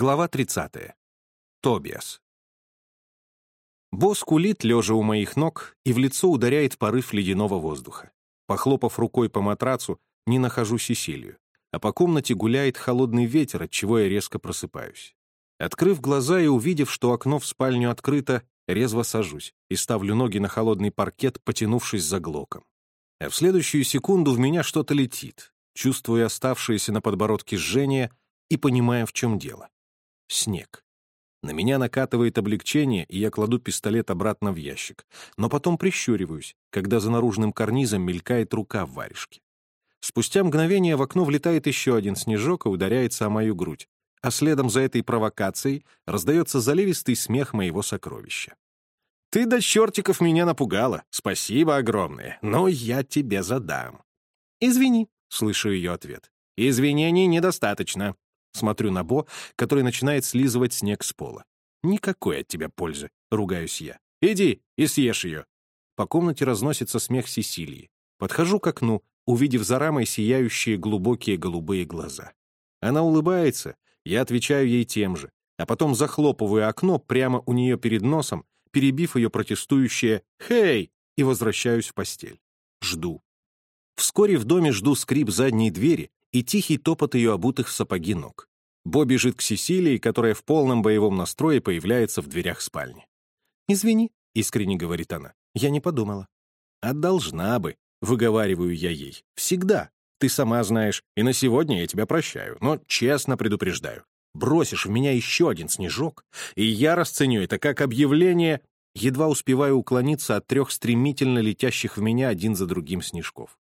Глава 30. Тобиас. Босс кулит, лежа у моих ног, и в лицо ударяет порыв ледяного воздуха. Похлопав рукой по матрацу, не нахожу Сесилию, а по комнате гуляет холодный ветер, от чего я резко просыпаюсь. Открыв глаза и увидев, что окно в спальню открыто, резво сажусь и ставлю ноги на холодный паркет, потянувшись за глоком. А в следующую секунду в меня что-то летит, чувствуя оставшееся на подбородке жжение и понимая, в чем дело снег. На меня накатывает облегчение, и я кладу пистолет обратно в ящик. Но потом прищуриваюсь, когда за наружным карнизом мелькает рука в варежке. Спустя мгновение в окно влетает еще один снежок и ударяется о мою грудь, а следом за этой провокацией раздается заливистый смех моего сокровища. «Ты до чертиков меня напугала. Спасибо огромное. Но я тебе задам». «Извини», — слышу ее ответ. «Извинений недостаточно. Смотрю на Бо, который начинает слизывать снег с пола. «Никакой от тебя пользы», — ругаюсь я. «Иди и съешь ее». По комнате разносится смех Сесилии. Подхожу к окну, увидев за рамой сияющие глубокие голубые глаза. Она улыбается, я отвечаю ей тем же, а потом захлопываю окно прямо у нее перед носом, перебив ее протестующее «Хей!» и возвращаюсь в постель. Жду. Вскоре в доме жду скрип задней двери и тихий топот ее обутых в сапоги ног. Бо бежит к Сесилии, которая в полном боевом настрое появляется в дверях спальни. «Извини», — искренне говорит она, — «я не подумала». «А должна бы», — выговариваю я ей. «Всегда. Ты сама знаешь, и на сегодня я тебя прощаю, но честно предупреждаю. Бросишь в меня еще один снежок, и я расценю это как объявление...» Едва успеваю уклониться от трех стремительно летящих в меня один за другим снежков.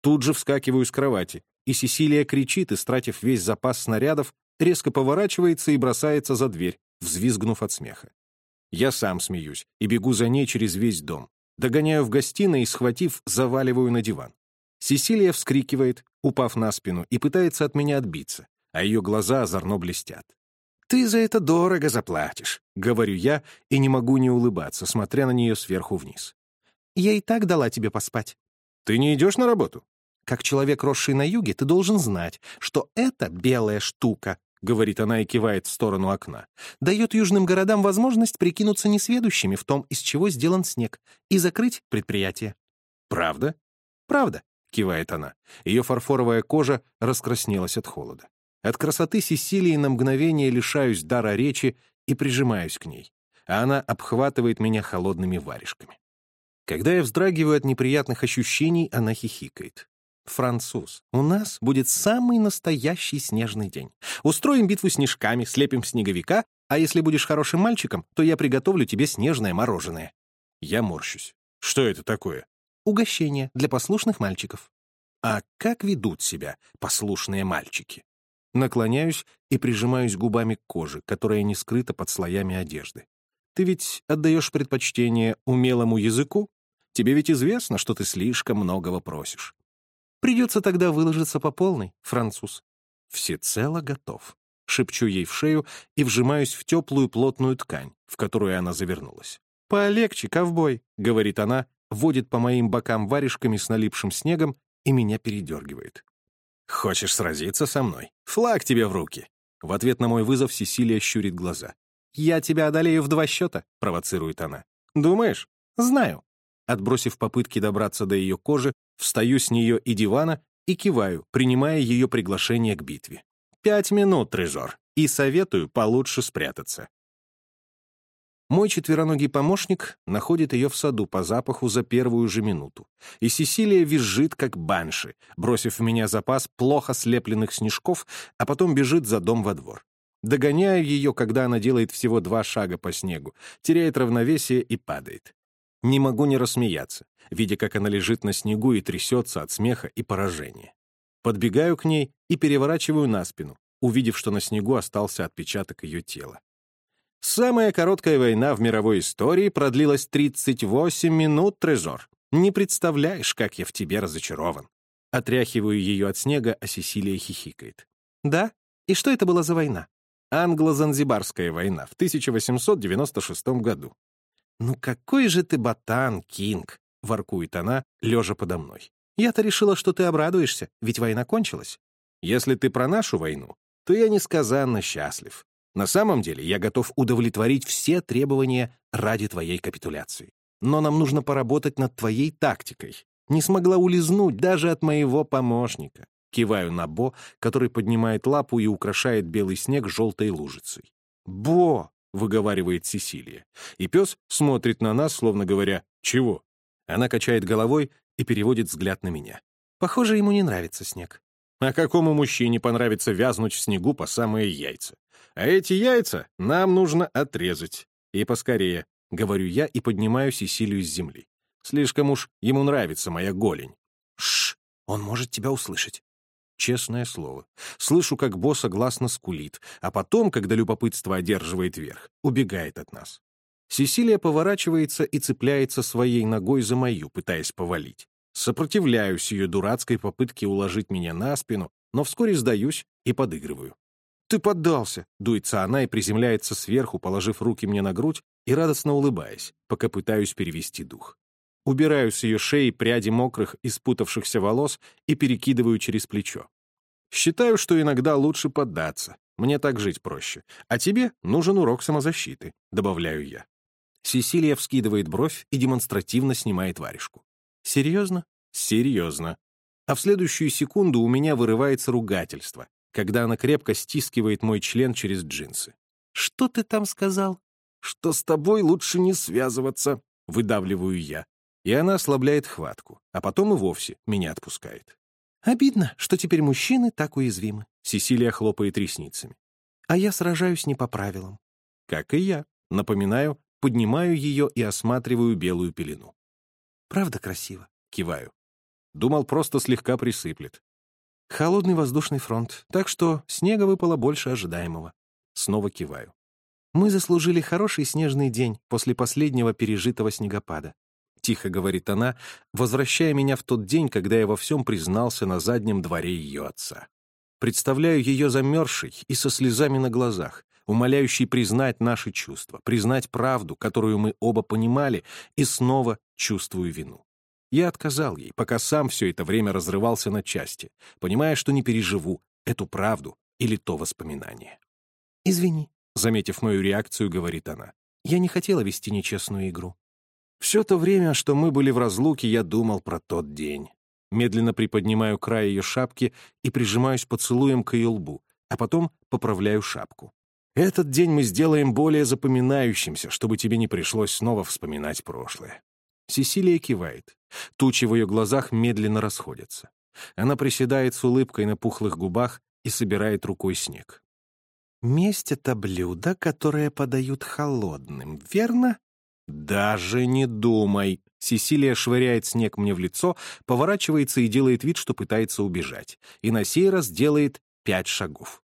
Тут же вскакиваю с кровати, и Сесилия кричит, истратив весь запас снарядов, резко поворачивается и бросается за дверь, взвизгнув от смеха. Я сам смеюсь и бегу за ней через весь дом. Догоняю в гостиной и, схватив, заваливаю на диван. Сесилия вскрикивает, упав на спину, и пытается от меня отбиться, а ее глаза озорно блестят. «Ты за это дорого заплатишь», — говорю я, и не могу не улыбаться, смотря на нее сверху вниз. «Я и так дала тебе поспать». «Ты не идешь на работу?» Как человек, росший на юге, ты должен знать, что эта белая штука, — говорит она и кивает в сторону окна, — дает южным городам возможность прикинуться несведущими в том, из чего сделан снег, и закрыть предприятие. «Правда?» «Правда», — кивает она. Ее фарфоровая кожа раскраснелась от холода. От красоты Сесилии на мгновение лишаюсь дара речи и прижимаюсь к ней, а она обхватывает меня холодными варежками. Когда я вздрагиваю от неприятных ощущений, она хихикает. Француз, у нас будет самый настоящий снежный день. Устроим битву снежками, слепим снеговика, а если будешь хорошим мальчиком, то я приготовлю тебе снежное мороженое. Я морщусь. Что это такое? Угощение для послушных мальчиков. А как ведут себя послушные мальчики? Наклоняюсь и прижимаюсь губами к коже, которая не скрыта под слоями одежды. Ты ведь отдаешь предпочтение умелому языку? Тебе ведь известно, что ты слишком многого просишь. Придется тогда выложиться по полной, француз. Всецело готов. Шепчу ей в шею и вжимаюсь в теплую плотную ткань, в которую она завернулась. «Полегче, ковбой», — говорит она, водит по моим бокам варежками с налипшим снегом и меня передергивает. «Хочешь сразиться со мной? Флаг тебе в руки!» В ответ на мой вызов Сесилия щурит глаза. «Я тебя одолею в два счета», — провоцирует она. «Думаешь? Знаю». Отбросив попытки добраться до ее кожи, встаю с нее и дивана и киваю, принимая ее приглашение к битве. «Пять минут, Трежор, и советую получше спрятаться». Мой четвероногий помощник находит ее в саду по запаху за первую же минуту, и Сесилия визжит, как банши, бросив в меня запас плохо слепленных снежков, а потом бежит за дом во двор. Догоняю ее, когда она делает всего два шага по снегу, теряет равновесие и падает. Не могу не рассмеяться, видя, как она лежит на снегу и трясется от смеха и поражения. Подбегаю к ней и переворачиваю на спину, увидев, что на снегу остался отпечаток ее тела. Самая короткая война в мировой истории продлилась 38 минут, Трезор. Не представляешь, как я в тебе разочарован. Отряхиваю ее от снега, а Сесилия хихикает. «Да? И что это была за война?» «Англо-Занзибарская война в 1896 году. «Ну какой же ты ботан, Кинг!» — воркует она, лежа подо мной. «Я-то решила, что ты обрадуешься, ведь война кончилась. Если ты про нашу войну, то я несказанно счастлив. На самом деле я готов удовлетворить все требования ради твоей капитуляции. Но нам нужно поработать над твоей тактикой. Не смогла улизнуть даже от моего помощника. Киваю на Бо, который поднимает лапу и украшает белый снег желтой лужицей. «Бо!» — выговаривает Сесилия. И пес смотрит на нас, словно говоря «Чего?». Она качает головой и переводит взгляд на меня. Похоже, ему не нравится снег. А какому мужчине понравится вязнуть в снегу по самые яйца? А эти яйца нам нужно отрезать. И поскорее, — говорю я и поднимаю Сесилию с земли. Слишком уж ему нравится моя голень. Шш, он может тебя услышать. Честное слово. Слышу, как босс согласно скулит, а потом, когда любопытство одерживает верх, убегает от нас. Сесилия поворачивается и цепляется своей ногой за мою, пытаясь повалить. Сопротивляюсь ее дурацкой попытке уложить меня на спину, но вскоре сдаюсь и подыгрываю. «Ты поддался!» — дуется она и приземляется сверху, положив руки мне на грудь и радостно улыбаясь, пока пытаюсь перевести дух. Убираю с ее шеи пряди мокрых и спутавшихся волос и перекидываю через плечо. Считаю, что иногда лучше поддаться. Мне так жить проще. А тебе нужен урок самозащиты, добавляю я. Сесилия вскидывает бровь и демонстративно снимает варежку. Серьезно? Серьезно. А в следующую секунду у меня вырывается ругательство, когда она крепко стискивает мой член через джинсы. «Что ты там сказал?» «Что с тобой лучше не связываться», — выдавливаю я. И она ослабляет хватку, а потом и вовсе меня отпускает. «Обидно, что теперь мужчины так уязвимы», — Сесилия хлопает ресницами. «А я сражаюсь не по правилам». «Как и я», — напоминаю, поднимаю ее и осматриваю белую пелену. «Правда красиво?» — киваю. Думал, просто слегка присыплет. Холодный воздушный фронт, так что снега выпало больше ожидаемого. Снова киваю. Мы заслужили хороший снежный день после последнего пережитого снегопада. Тихо говорит она, возвращая меня в тот день, когда я во всем признался на заднем дворе ее отца. Представляю ее замерзшей и со слезами на глазах, умоляющей признать наши чувства, признать правду, которую мы оба понимали, и снова чувствую вину. Я отказал ей, пока сам все это время разрывался на части, понимая, что не переживу эту правду или то воспоминание. «Извини», — заметив мою реакцию, говорит она. «Я не хотела вести нечестную игру». Все то время, что мы были в разлуке, я думал про тот день. Медленно приподнимаю край ее шапки и прижимаюсь поцелуем к ее лбу, а потом поправляю шапку. Этот день мы сделаем более запоминающимся, чтобы тебе не пришлось снова вспоминать прошлое. Сесилия кивает. Тучи в ее глазах медленно расходятся. Она приседает с улыбкой на пухлых губах и собирает рукой снег. «Месть — это блюдо, которое подают холодным, верно?» «Даже не думай!» Сесилия швыряет снег мне в лицо, поворачивается и делает вид, что пытается убежать. И на сей раз делает пять шагов.